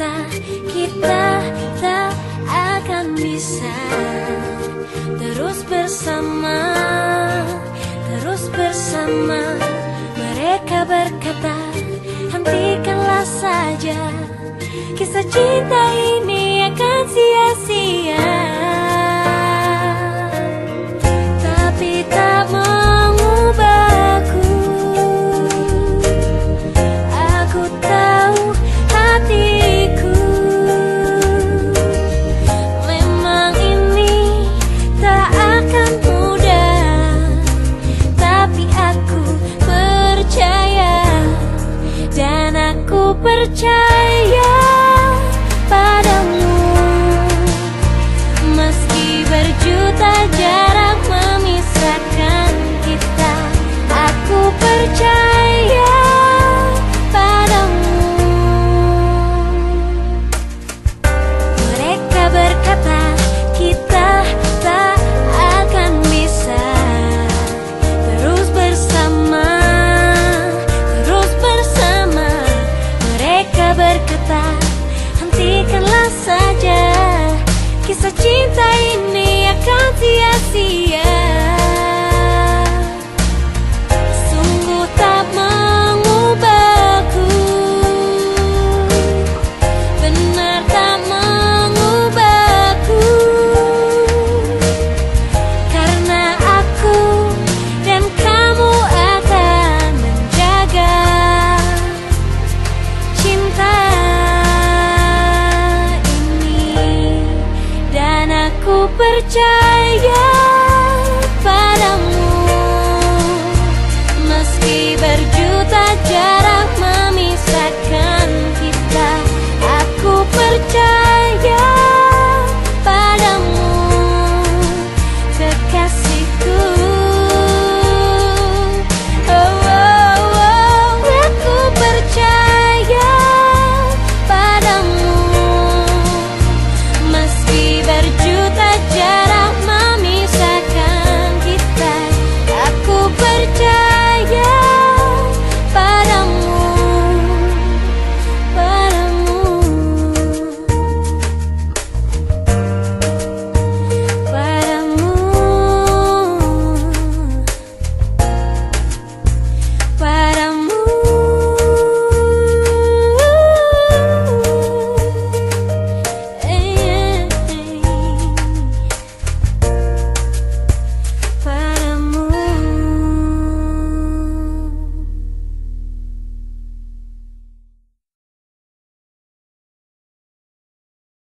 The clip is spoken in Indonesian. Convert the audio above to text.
kita kita tak akan bisa terus bersama terus bersama. Mereka berkata hentikanlah saja. Kisah cinta ini akan sia percaya. esa. percaya.